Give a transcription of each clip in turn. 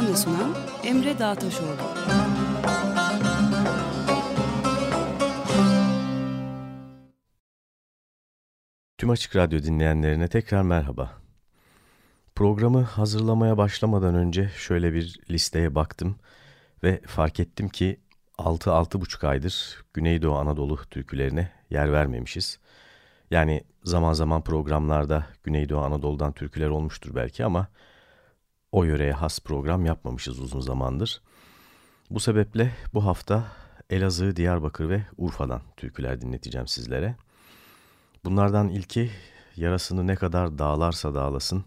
Hazırlayan ve sunan Emre Dağtaşoğlu. Tüm Açık Radyo dinleyenlerine tekrar merhaba. Programı hazırlamaya başlamadan önce şöyle bir listeye baktım ve fark ettim ki 6-6,5 aydır Güneydoğu Anadolu türkülerine yer vermemişiz. Yani zaman zaman programlarda Güneydoğu Anadolu'dan türküler olmuştur belki ama o yöreye has program yapmamışız uzun zamandır. Bu sebeple bu hafta Elazığ, Diyarbakır ve Urfa'dan türküler dinleteceğim sizlere. Bunlardan ilki yarasını ne kadar dağlarsa dağlasın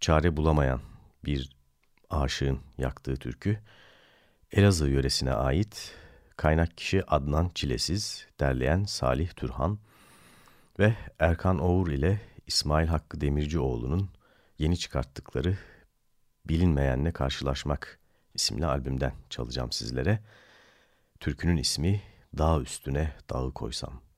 çare bulamayan bir aşığın yaktığı türkü. Elazığ yöresine ait kaynak kişi Adnan Çilesiz, derleyen Salih Türhan ve Erkan Oğur ile İsmail Hakkı Demircioğlu'nun yeni çıkarttıkları Bilinmeyenle Karşılaşmak isimli albümden çalacağım sizlere. Türkünün ismi Dağ Üstüne Dağı Koysam.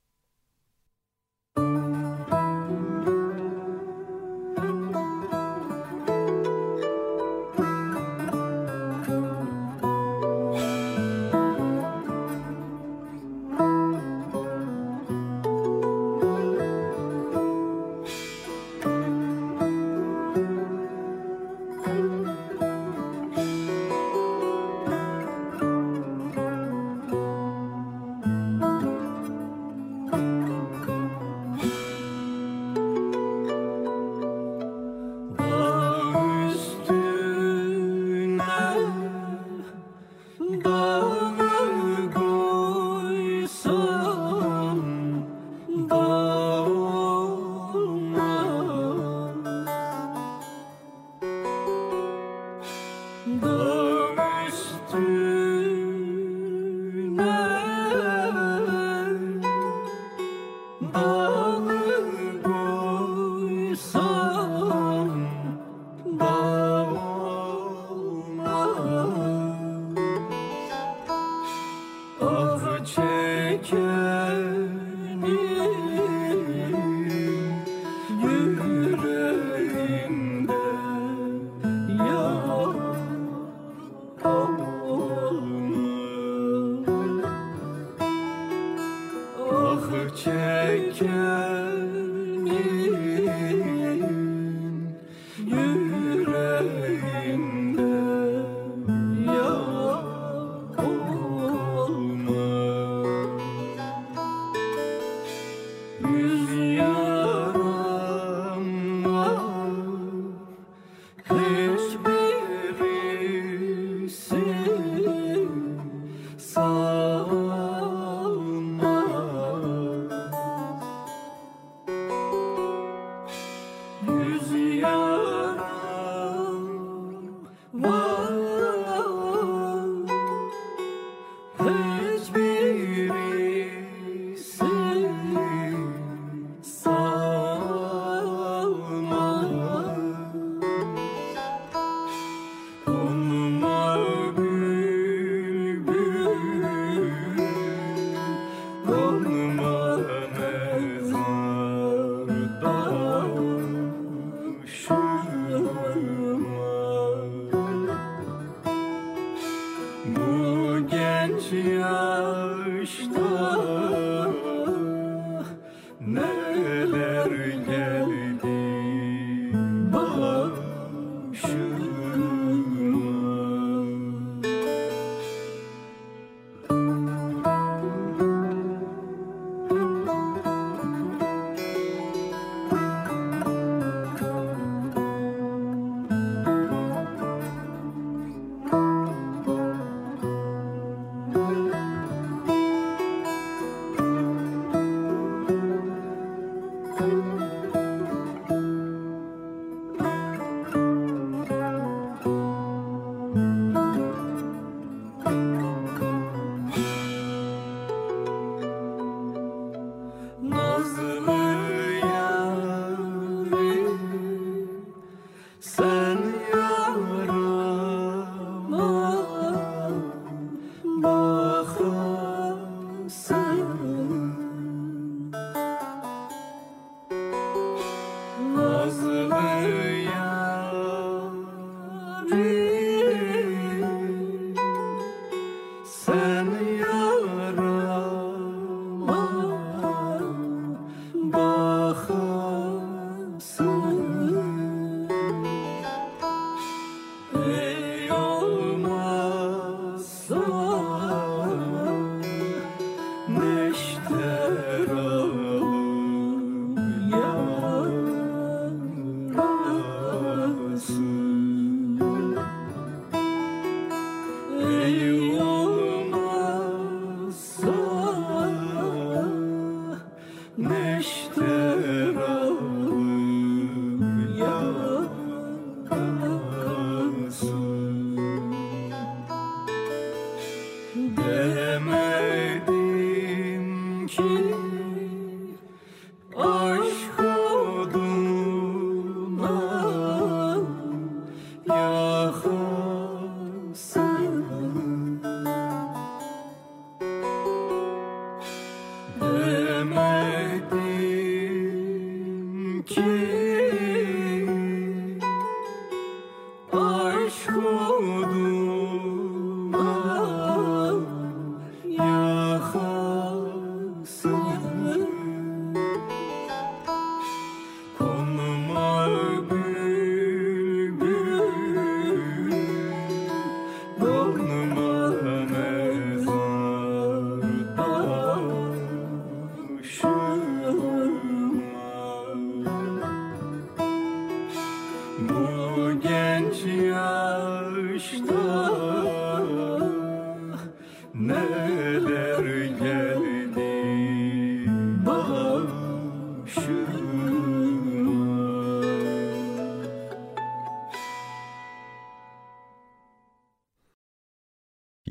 clear.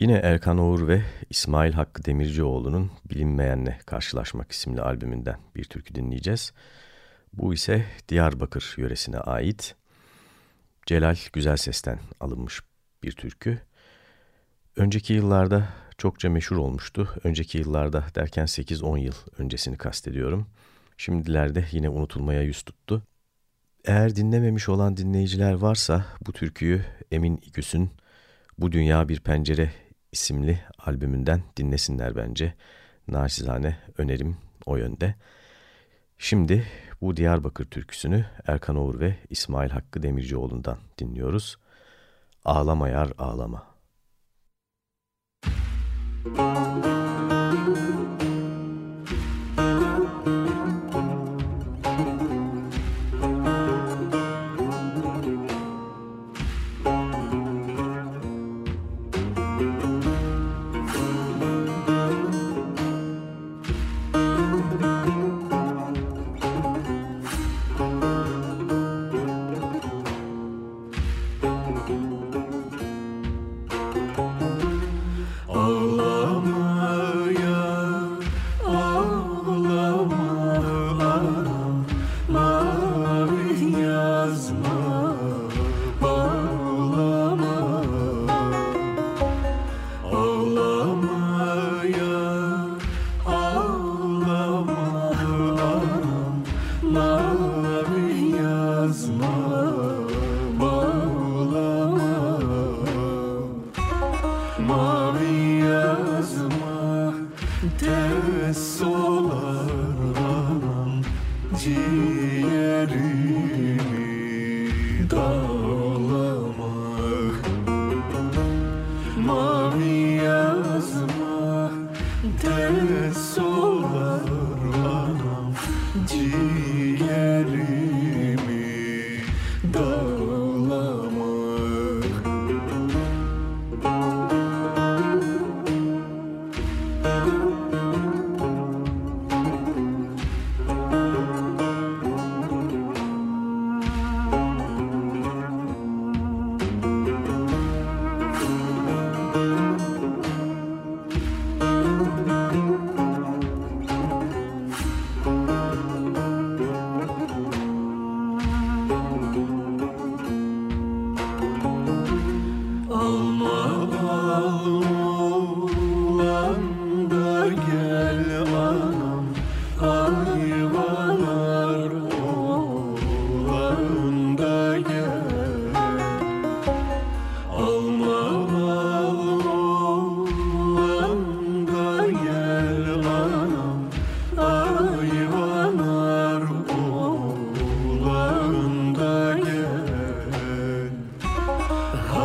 Yine Erkan Oğur ve İsmail Hakkı Demircioğlu'nun Bilinmeyenle Karşılaşmak isimli albümünden bir türkü dinleyeceğiz. Bu ise Diyarbakır yöresine ait Celal Güzel Ses'ten alınmış bir türkü. Önceki yıllarda çokça meşhur olmuştu. Önceki yıllarda derken 8-10 yıl öncesini kastediyorum. Şimdilerde yine unutulmaya yüz tuttu. Eğer dinlememiş olan dinleyiciler varsa bu türküyü Emin İgüs'ün Bu Dünya Bir Pencere isimli albümünden dinlesinler bence. Naçizane önerim o yönde. Şimdi bu Diyarbakır türküsünü Erkan Oğur ve İsmail Hakkı Demircioğlu'ndan dinliyoruz. Ağlama yar ağlama. Müzik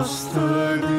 Master.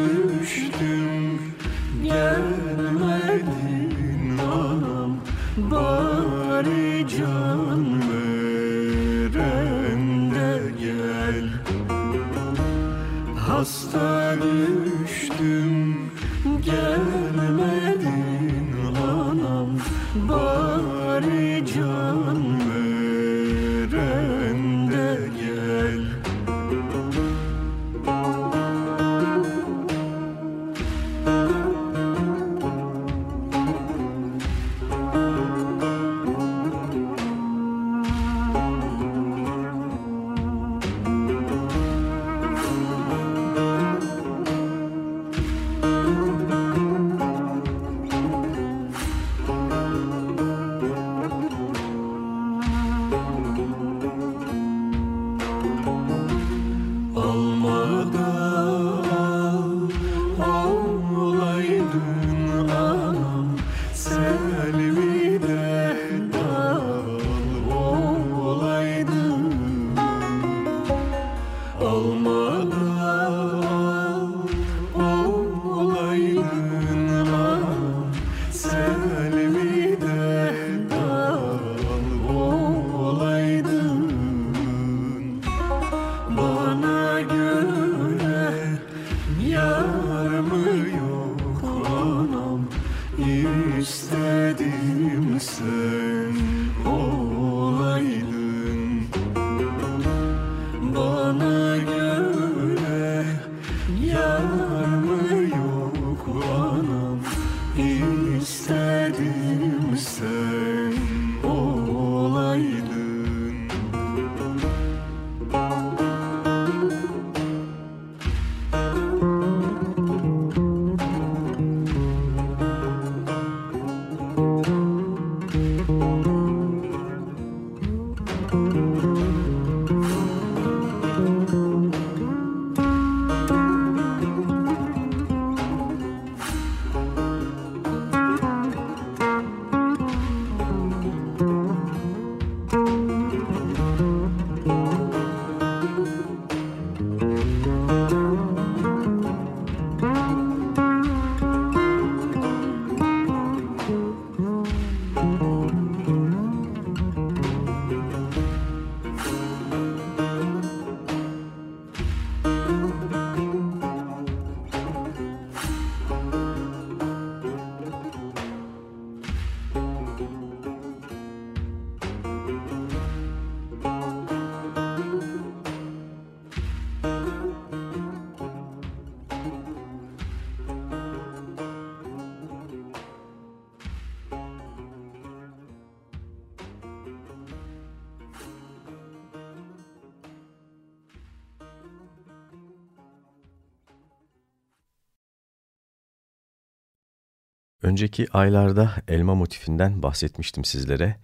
Önceki aylarda elma motifinden bahsetmiştim sizlere.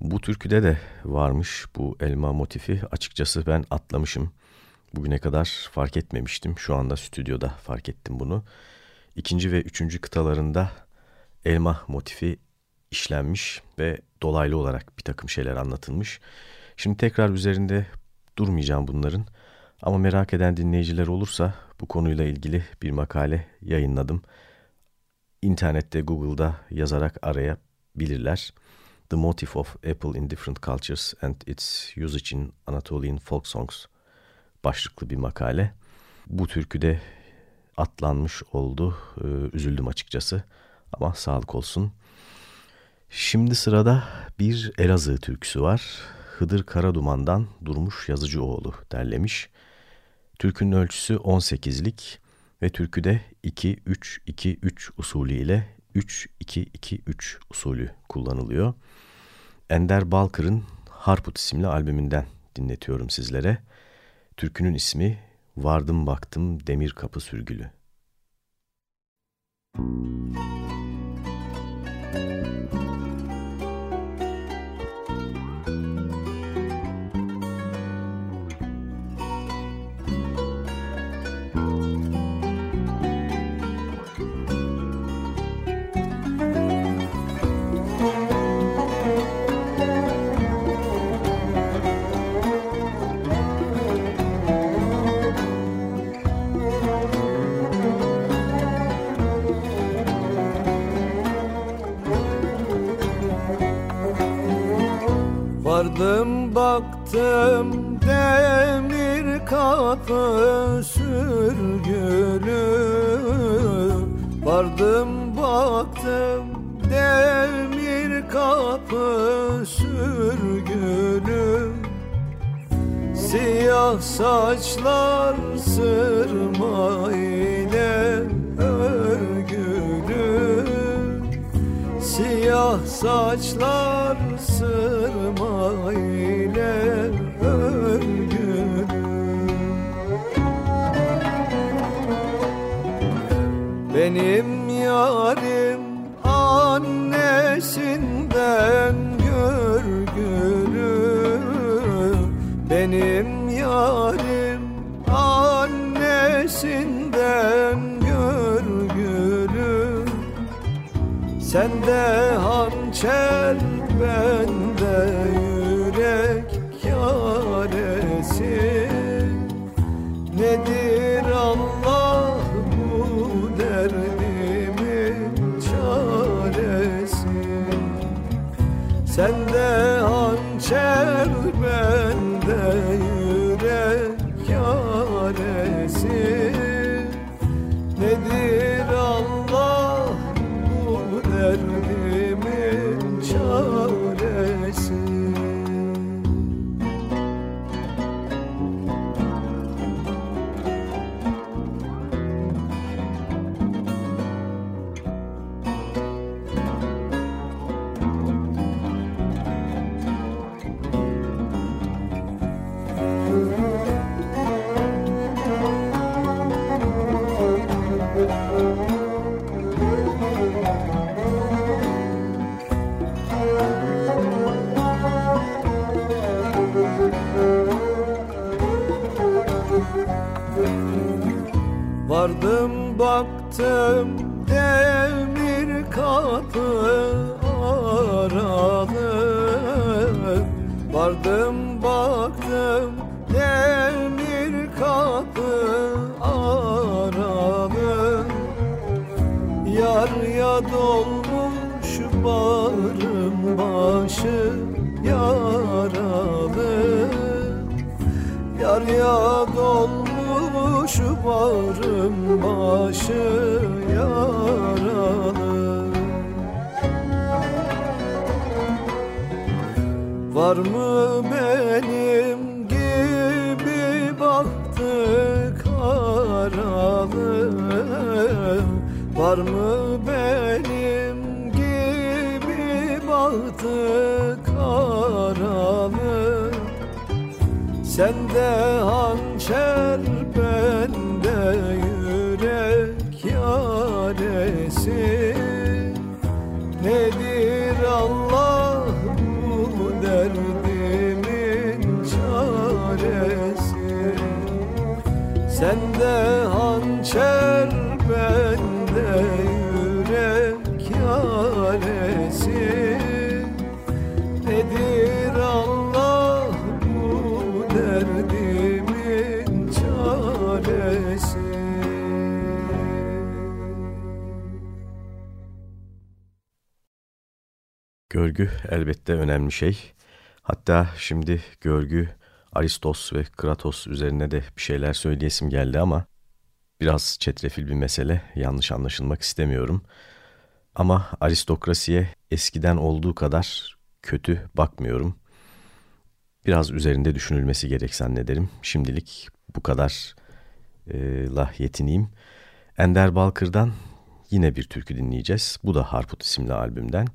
Bu türküde de varmış bu elma motifi. Açıkçası ben atlamışım. Bugüne kadar fark etmemiştim. Şu anda stüdyoda fark ettim bunu. İkinci ve üçüncü kıtalarında elma motifi işlenmiş ve dolaylı olarak bir takım şeyler anlatılmış. Şimdi tekrar üzerinde durmayacağım bunların. Ama merak eden dinleyiciler olursa bu konuyla ilgili bir makale yayınladım internette Google'da yazarak arayabilirler. The Motive of Apple in Different Cultures and Its Usage in Anatolian Folk Songs başlıklı bir makale. Bu türküde atlanmış oldu. Ee, üzüldüm açıkçası ama sağlık olsun. Şimdi sırada bir Elazığ türküsü var. Hıdır Karaduman'dan Durmuş Yazıcıoğlu derlemiş. Türkünün ölçüsü 18'lik ve türküde 2-3-2-3 usulü ile 3-2-2-3 usulü kullanılıyor. Ender Balkır'ın Harput isimli albümünden dinletiyorum sizlere. Türkünün ismi Vardım Baktım Demir Kapı Sürgülü. Müzik Vardım baktım demir kapı sürgülü. Vardım baktım demir kapı sürgülü. Siyah saçlar sırma ile örgülü. Siyah saçlar Sende hançer bende Vardım baktım demir kapı aralı. Vardım baktım demir kapı aralı. Yar ya dolmuş bağrı varım başı yaralı. Yar ya dolmuş varım başı yaralı. Var mı benim gibi baktı karalı? Var mı benim gibi baktı karalı? Sende hançer yürek yaresi. Nedir Allah bu derdimin çaresi? Sende hançer Görgü elbette önemli şey. Hatta şimdi görgü Aristos ve Kratos üzerine de bir şeyler söyleyesim geldi ama biraz çetrefil bir mesele. Yanlış anlaşılmak istemiyorum. Ama aristokrasiye eskiden olduğu kadar kötü bakmıyorum. Biraz üzerinde düşünülmesi gerek zannederim. Şimdilik bu kadar e, la yetineyim. Ender Balkır'dan yine bir türkü dinleyeceğiz. Bu da Harput isimli albümden.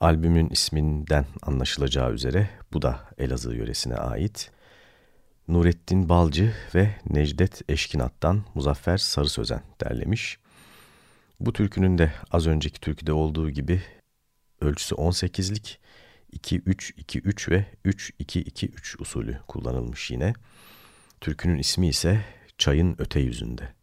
Albümün isminden anlaşılacağı üzere bu da Elazığ yöresine ait. Nurettin Balcı ve Necdet Eşkinat'tan Muzaffer Sarı Sözen derlemiş. Bu türkünün de az önceki türküde olduğu gibi ölçüsü 18'lik 2-3-2-3 ve 3-2-2-3 usulü kullanılmış yine. Türkünün ismi ise Çayın Öte Yüzünde.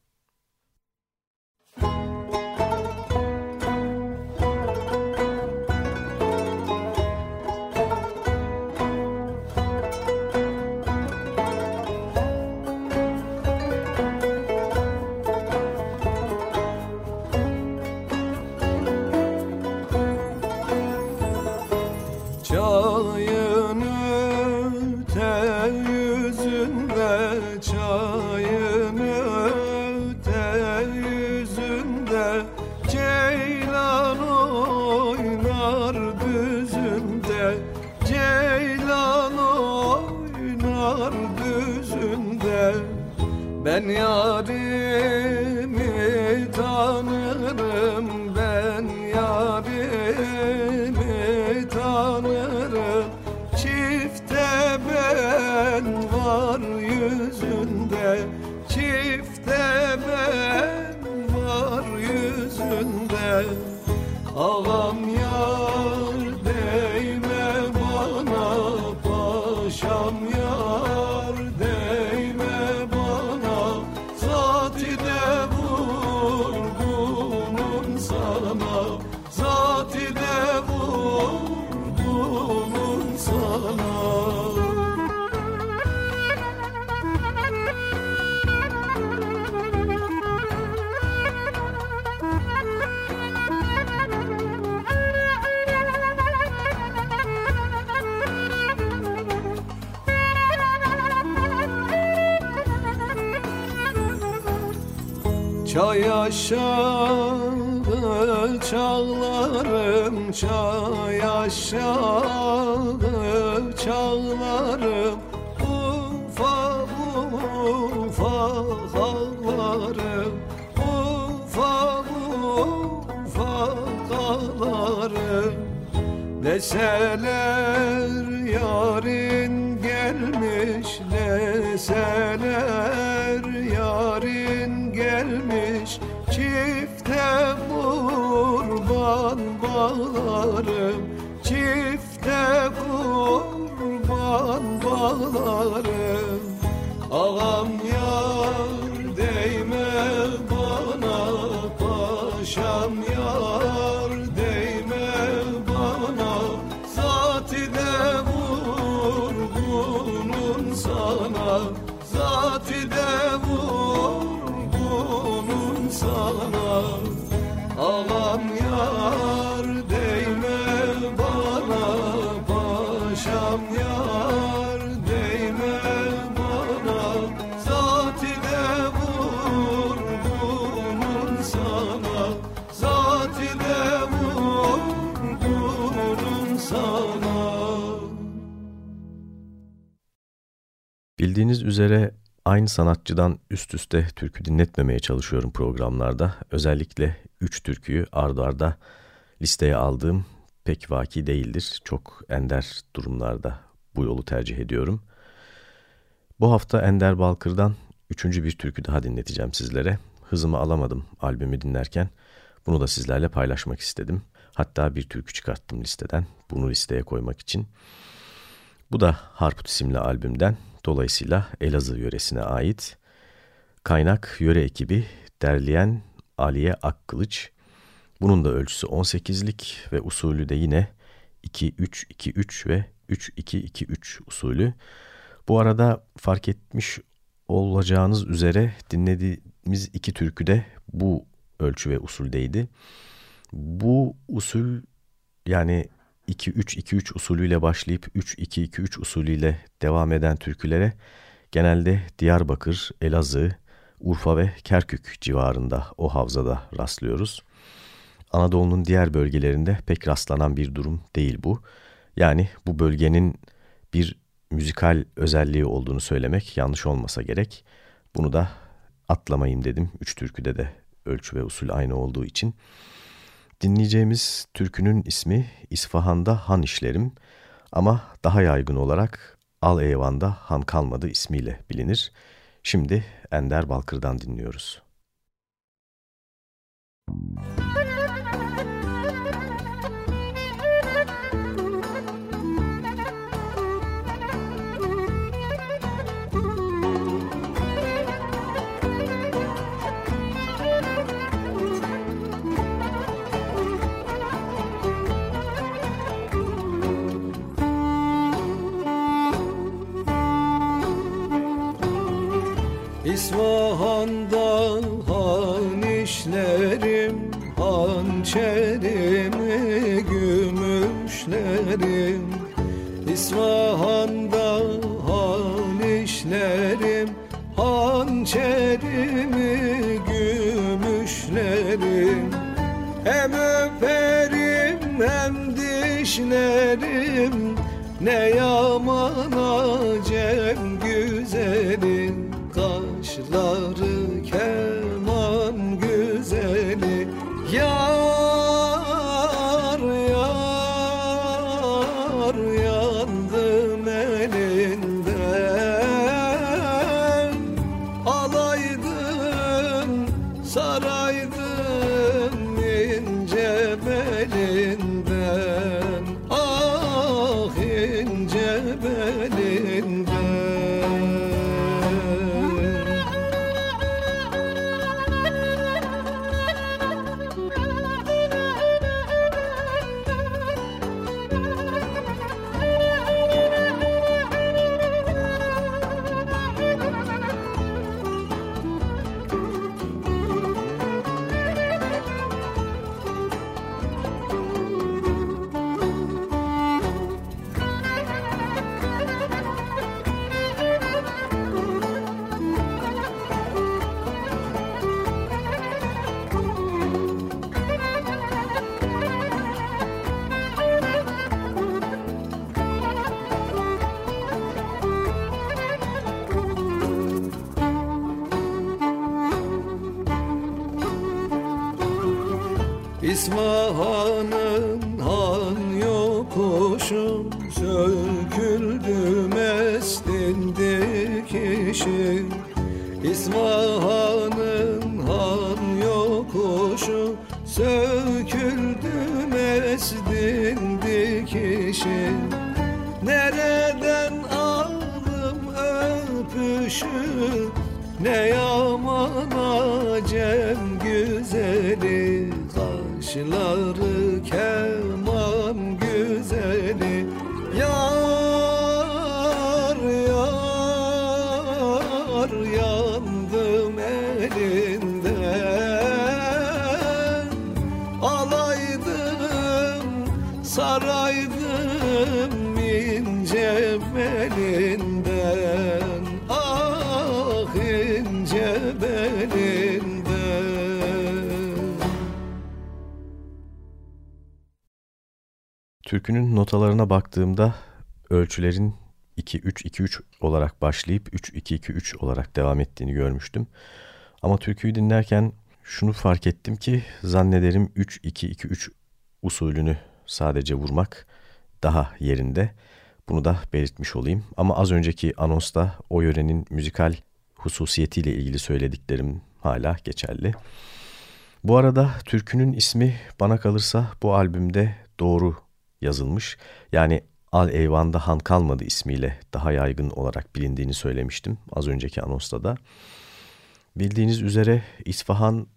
Aşağı çağlarım Çay aşağı çağlarım Ufak ufak ağlarım Ufak ufak ağlarım Deseler aynı sanatçıdan üst üste türkü dinletmemeye çalışıyorum programlarda. Özellikle üç türküyü ard arda listeye aldığım pek vaki değildir. Çok ender durumlarda bu yolu tercih ediyorum. Bu hafta Ender Balkır'dan üçüncü bir türkü daha dinleteceğim sizlere. Hızımı alamadım albümü dinlerken. Bunu da sizlerle paylaşmak istedim. Hatta bir türkü çıkarttım listeden. Bunu listeye koymak için. Bu da Harput isimli albümden. Dolayısıyla Elazığ yöresine ait. Kaynak yöre ekibi derleyen Aliye Akkılıç. Bunun da ölçüsü 18'lik ve usulü de yine 2-3-2-3 ve 3-2-2-3 usulü. Bu arada fark etmiş olacağınız üzere dinlediğimiz iki türkü de bu ölçü ve usuldeydi. Bu usul yani 2-3-2-3 usulüyle başlayıp 3-2-2-3 usulüyle devam eden türkülere genelde Diyarbakır, Elazığ, Urfa ve Kerkük civarında o havzada rastlıyoruz. Anadolu'nun diğer bölgelerinde pek rastlanan bir durum değil bu. Yani bu bölgenin bir müzikal özelliği olduğunu söylemek yanlış olmasa gerek. Bunu da atlamayayım dedim. Üç türküde de ölçü ve usul aynı olduğu için. Dinleyeceğimiz türkünün ismi İsfahan'da Han İşlerim ama daha yaygın olarak Al Eyvan'da Han Kalmadı ismiyle bilinir. Şimdi Ender Balkır'dan dinliyoruz. Müzik İsfahan'da han işlerim Hançerimi gümüşlerim. İsfahan'da han işlerim Hançerimi gümüşlerim. Hem öperim hem dişlerim Ne yaman notalarına baktığımda ölçülerin 2-3-2-3 olarak başlayıp 3-2-2-3 olarak devam ettiğini görmüştüm. Ama türküyü dinlerken şunu fark ettim ki zannederim 3-2-2-3 usulünü sadece vurmak daha yerinde. Bunu da belirtmiş olayım. Ama az önceki anonsta o yörenin müzikal hususiyetiyle ilgili söylediklerim hala geçerli. Bu arada türkünün ismi bana kalırsa bu albümde doğru yazılmış. Yani Al Eyvan'da Han Kalmadı ismiyle daha yaygın olarak bilindiğini söylemiştim az önceki anonsta da. Bildiğiniz üzere İsfahan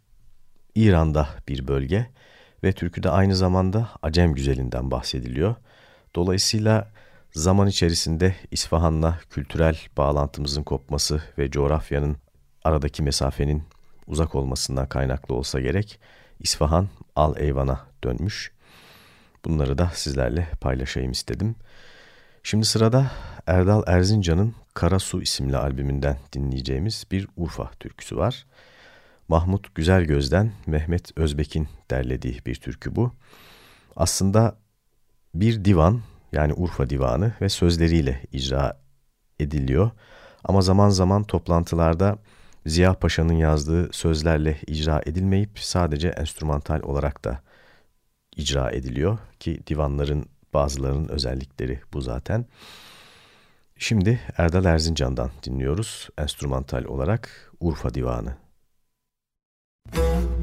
İran'da bir bölge ve türküde aynı zamanda Acem güzelinden bahsediliyor. Dolayısıyla zaman içerisinde İsfahan'la kültürel bağlantımızın kopması ve coğrafyanın aradaki mesafenin uzak olmasından kaynaklı olsa gerek İsfahan Al Eyvan'a dönmüş. Bunları da sizlerle paylaşayım istedim. Şimdi sırada Erdal Erzincan'ın Kara Su isimli albümünden dinleyeceğimiz bir Urfa türküsü var. Mahmut Güzelgöz'den Mehmet Özbek'in derlediği bir türkü bu. Aslında bir divan yani Urfa Divanı ve sözleriyle icra ediliyor. Ama zaman zaman toplantılarda Ziya Paşa'nın yazdığı sözlerle icra edilmeyip sadece enstrümantal olarak da icra ediliyor ki divanların bazılarının özellikleri bu zaten. Şimdi Erdal Erzincan'dan dinliyoruz enstrümantal olarak Urfa Divanı. Müzik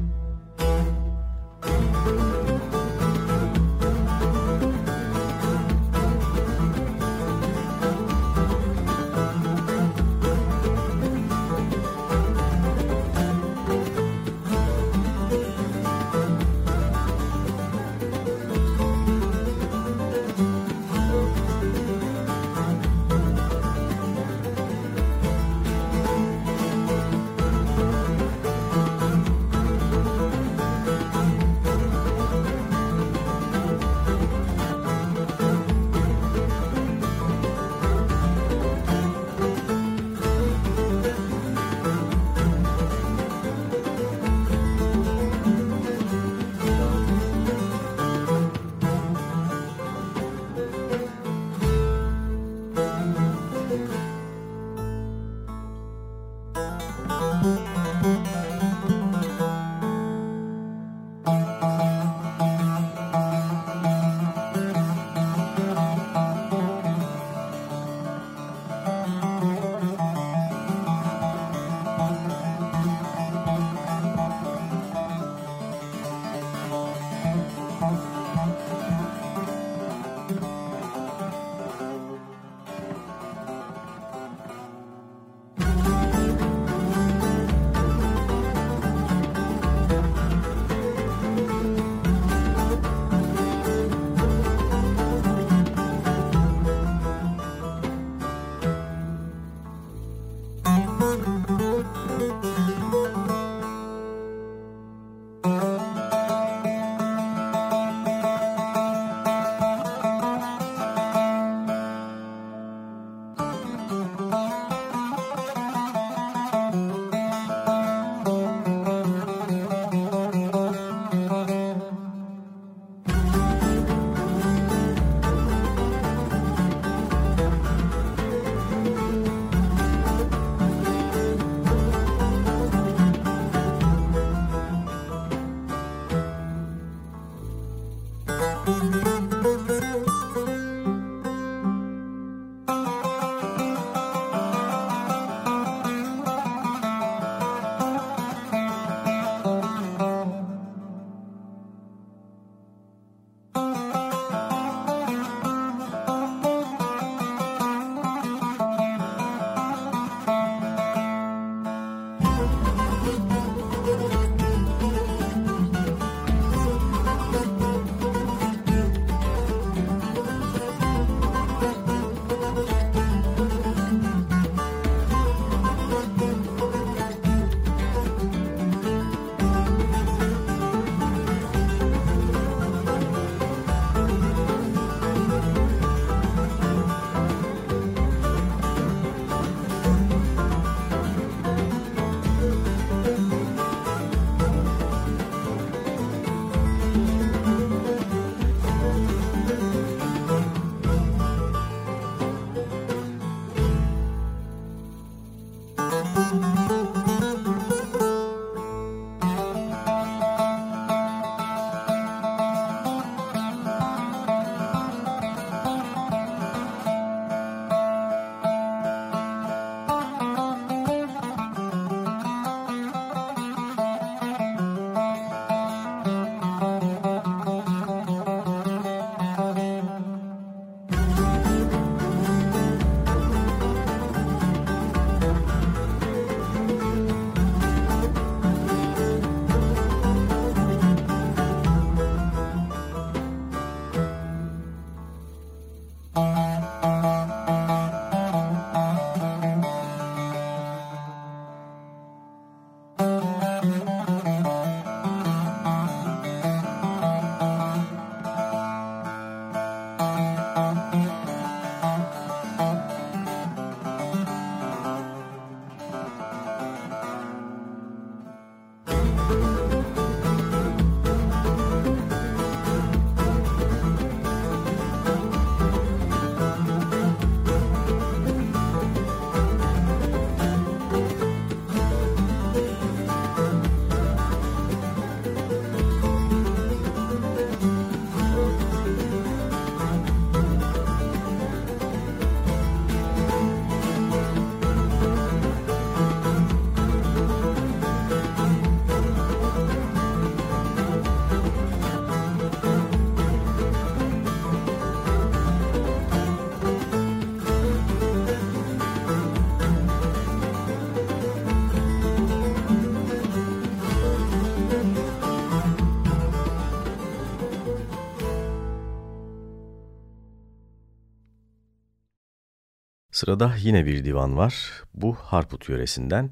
Sırada yine bir divan var. Bu Harput yöresinden.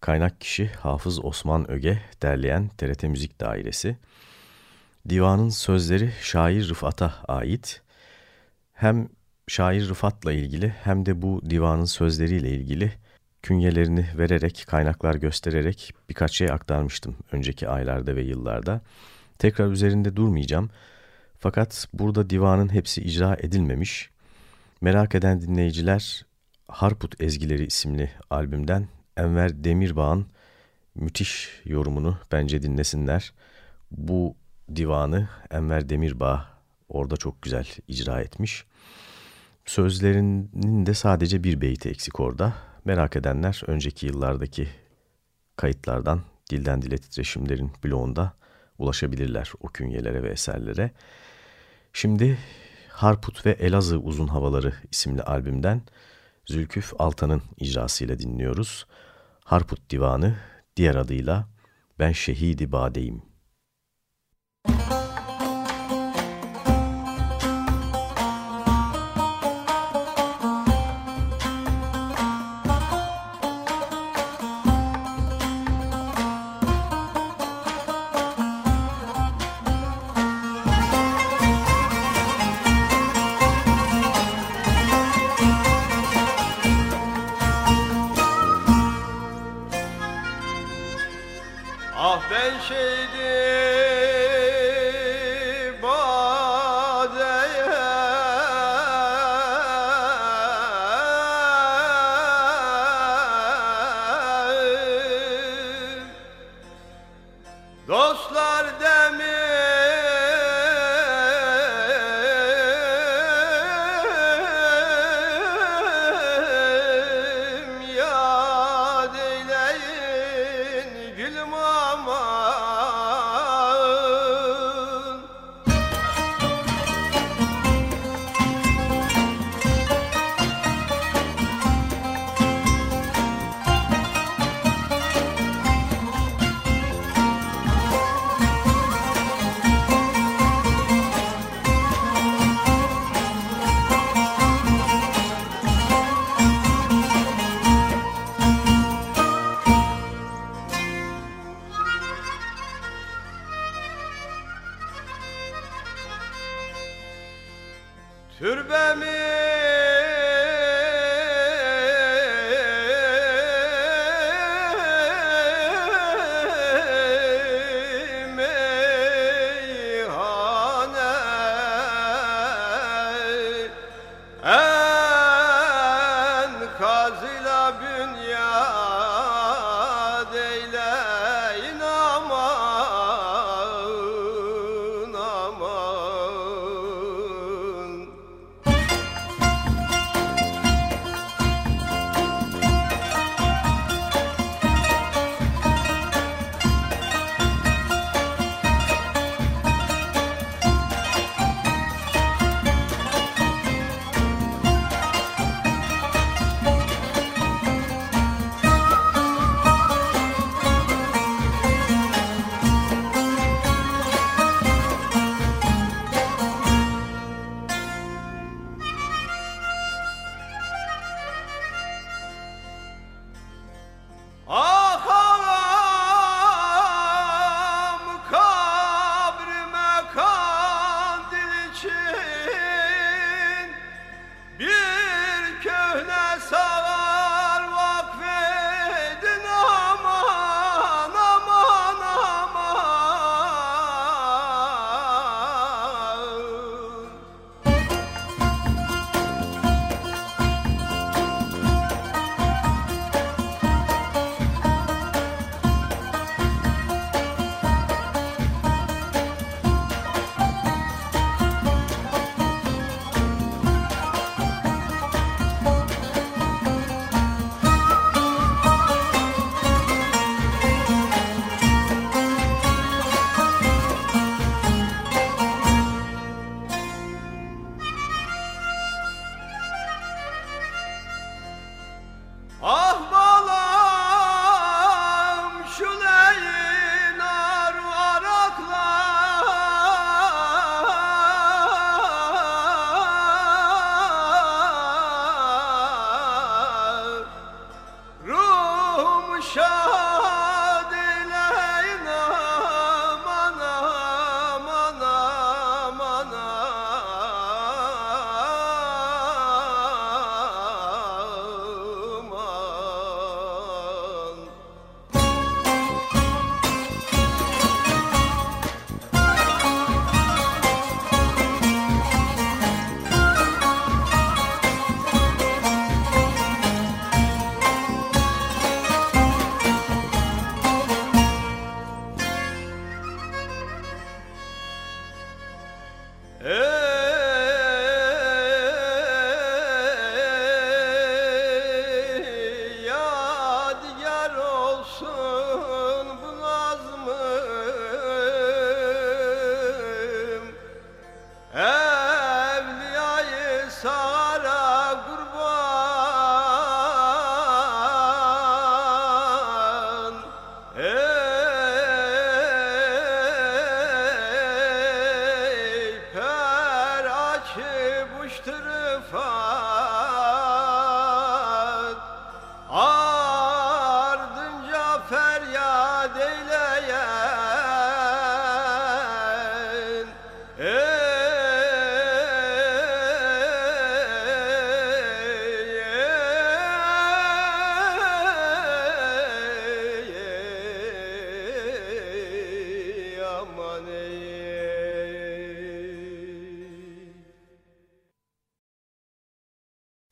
Kaynak kişi Hafız Osman Öge derleyen TRT Müzik Dairesi. Divanın sözleri şair Rıfat'a ait. Hem şair Rıfat'la ilgili hem de bu divanın sözleriyle ilgili künyelerini vererek, kaynaklar göstererek birkaç şey aktarmıştım önceki aylarda ve yıllarda. Tekrar üzerinde durmayacağım. Fakat burada divanın hepsi icra edilmemiş. Merak eden dinleyiciler Harput Ezgileri isimli albümden Enver Demirbağ'ın müthiş yorumunu bence dinlesinler. Bu divanı Enver Demirbağ orada çok güzel icra etmiş. Sözlerinin de sadece bir beyti eksik orada. Merak edenler önceki yıllardaki kayıtlardan dilden dile titreşimlerin bloğunda ulaşabilirler o künyelere ve eserlere. Şimdi Harput ve Elazığ Uzun Havaları isimli albümden Zülküf Altan'ın icrasıyla dinliyoruz. Harput Divanı diğer adıyla Ben Şehidi Badeyim.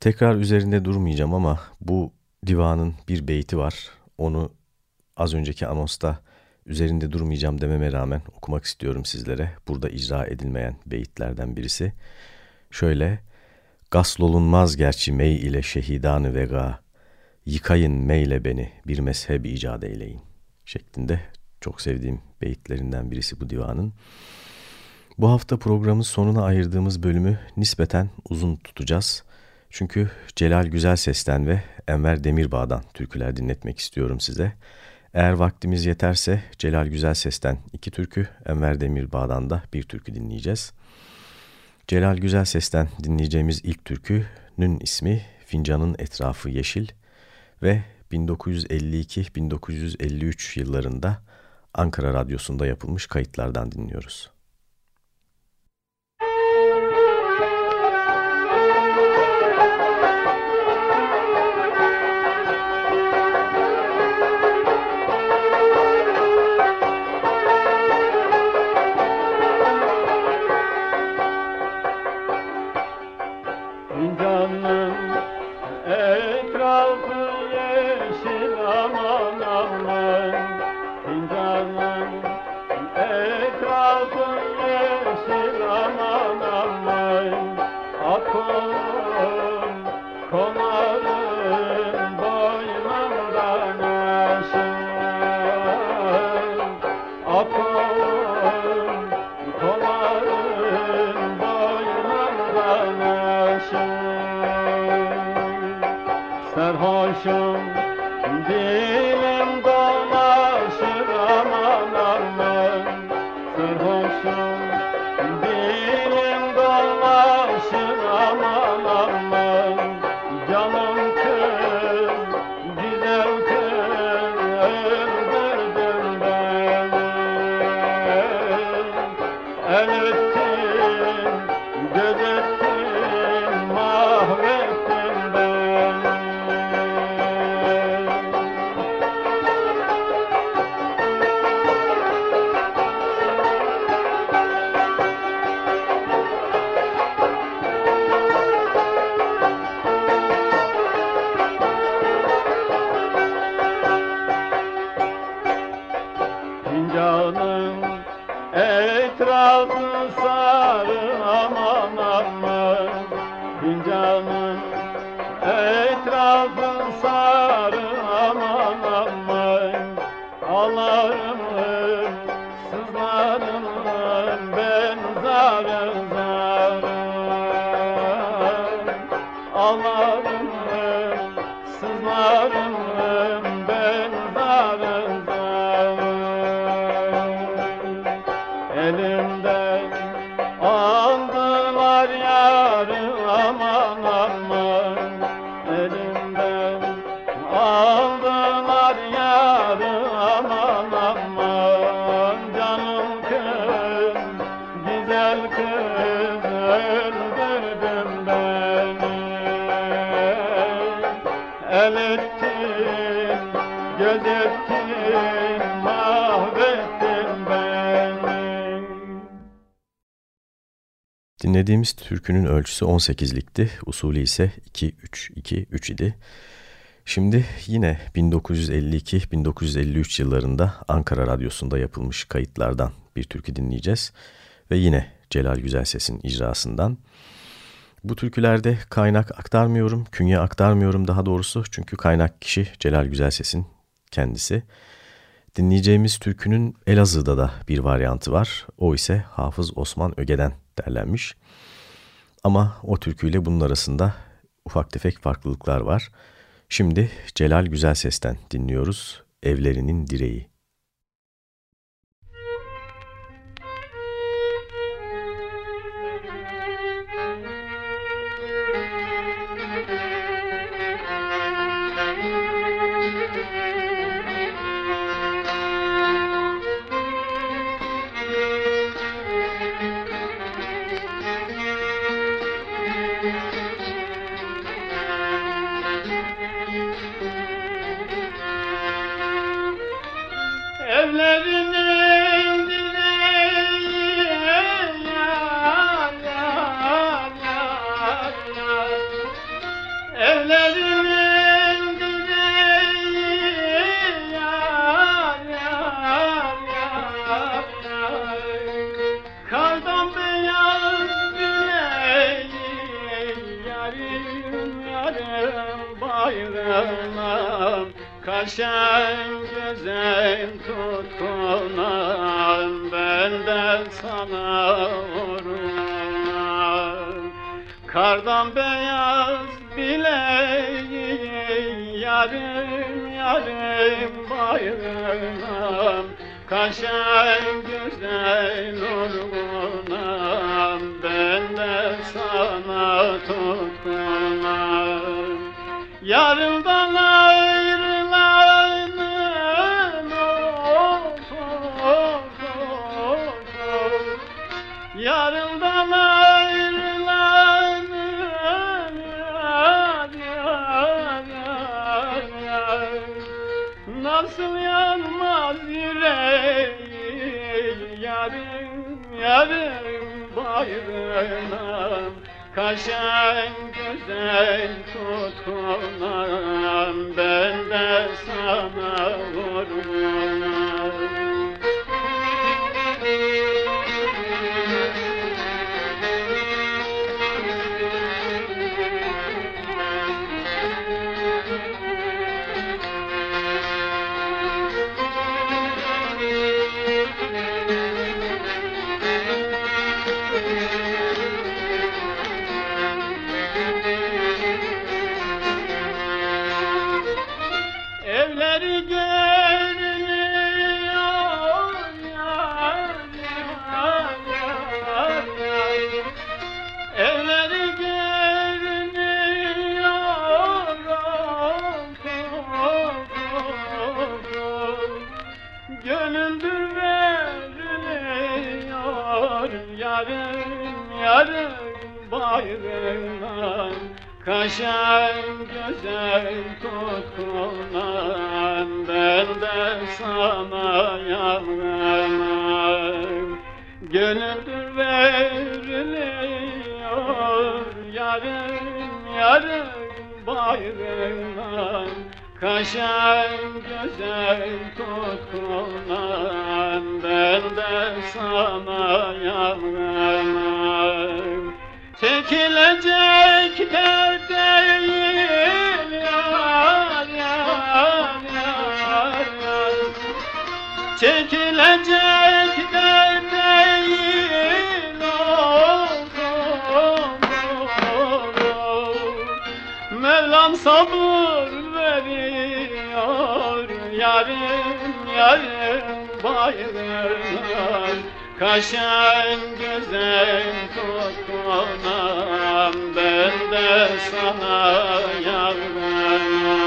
Tekrar üzerinde durmayacağım ama bu divanın bir beyti var. Onu az önceki anonsta üzerinde durmayacağım dememe rağmen okumak istiyorum sizlere. Burada icra edilmeyen beyitlerden birisi. Şöyle, Gaslolunmaz gerçi mey ile şehidanı vega, yıkayın meyle beni bir mezheb icat eyleyin şeklinde çok sevdiğim beyitlerinden birisi bu divanın. Bu hafta programın sonuna ayırdığımız bölümü nispeten uzun tutacağız. Çünkü Celal Güzel Ses'ten ve Enver Demirbağ'dan türküler dinletmek istiyorum size. Eğer vaktimiz yeterse Celal Güzel Ses'ten iki türkü, Enver Demirbağ'dan da bir türkü dinleyeceğiz. Celal Güzel Ses'ten dinleyeceğimiz ilk türkünün ismi Fincanın Etrafı Yeşil ve 1952-1953 yıllarında Ankara Radyosu'nda yapılmış kayıtlardan dinliyoruz. far. Dinlediğimiz türkünün ölçüsü 18'likti, usulü ise 2-3-2-3 idi. Şimdi yine 1952-1953 yıllarında Ankara Radyosu'nda yapılmış kayıtlardan bir türkü dinleyeceğiz. Ve yine Celal Güzelses'in icrasından. Bu türkülerde kaynak aktarmıyorum, künye aktarmıyorum daha doğrusu. Çünkü kaynak kişi Celal Güzelses'in kendisi. Dinleyeceğimiz türkünün Elazığ'da da bir varyantı var. O ise Hafız Osman Öge'den derlenmiş. Ama o türküyle bunun arasında ufak tefek farklılıklar var. Şimdi Celal Güzel Ses'ten dinliyoruz. Evlerinin Direği. Tutkunam ben de sana yalvarım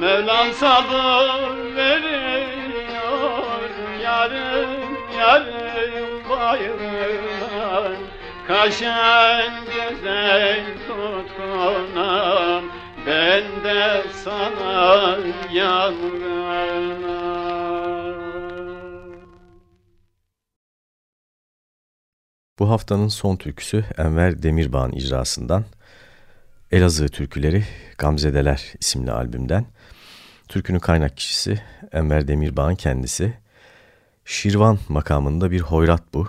Mevlam sabır veriyor yarım yarım bayrağım Kaşen güzel tutkunam ben de sana yalvarım Bu haftanın son türküsü Enver Demirbağ'ın icrasından Elazığ Türküleri Gamzedeler isimli albümden. Türkünün kaynak kişisi Enver Demirbağ'ın kendisi. Şirvan makamında bir hoyrat bu.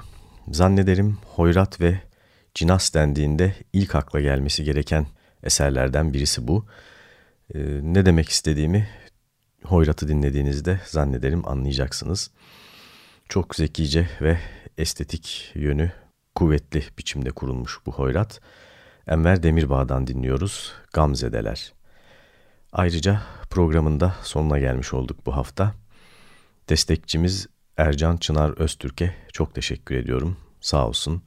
Zannederim hoyrat ve cinas dendiğinde ilk akla gelmesi gereken eserlerden birisi bu. Ee, ne demek istediğimi hoyratı dinlediğinizde zannederim anlayacaksınız. Çok zekice ve estetik yönü kuvvetli biçimde kurulmuş bu hoyrat. Enver Demirbağ'dan dinliyoruz Gamzedeler. Ayrıca programında sonuna gelmiş olduk bu hafta. Destekçimiz Ercan Çınar Öztürk'e çok teşekkür ediyorum. Sağ olsun.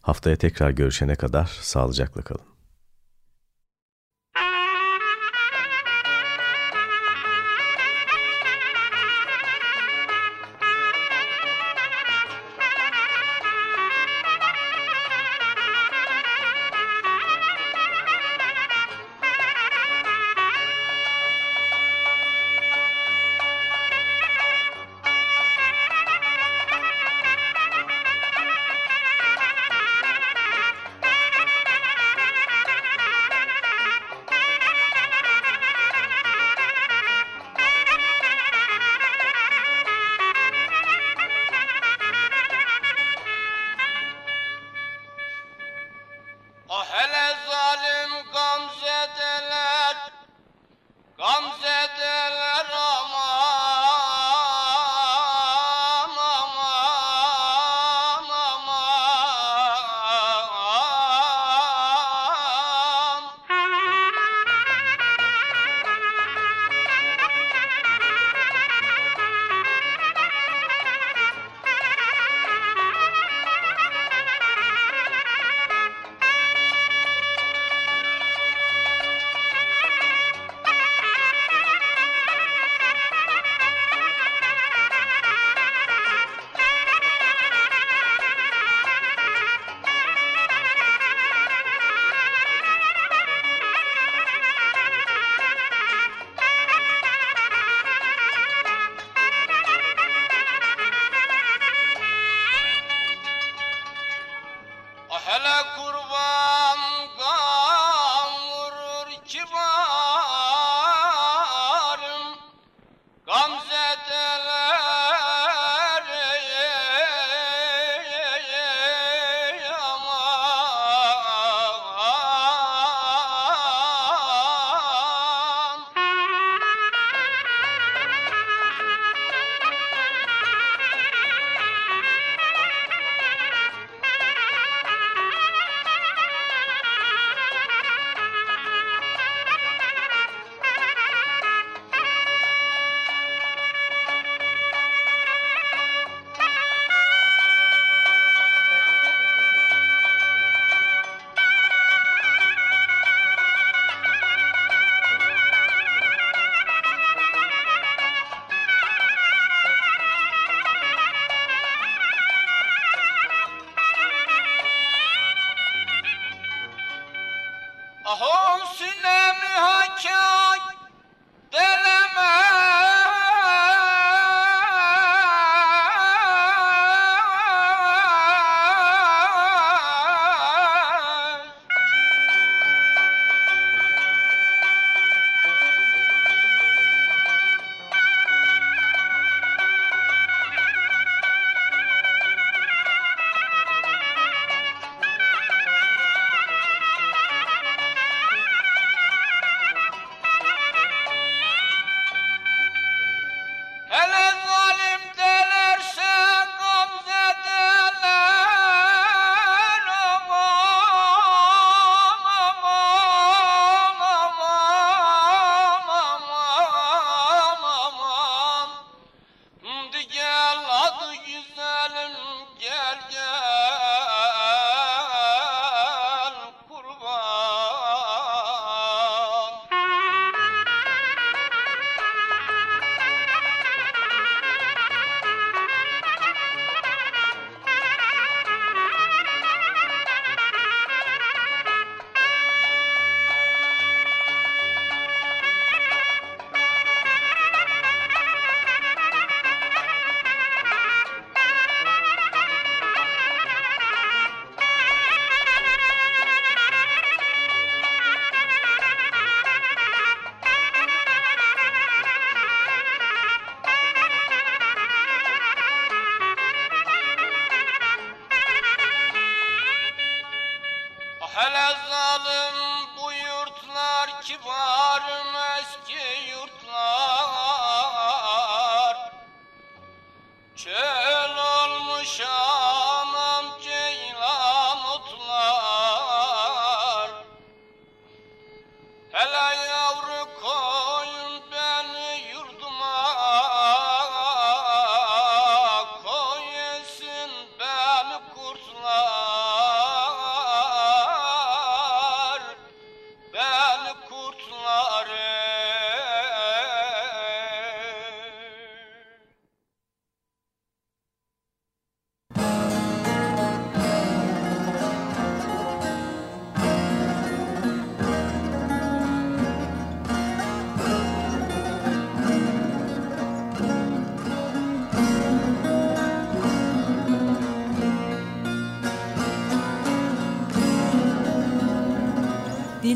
Haftaya tekrar görüşene kadar sağlıcakla kalın.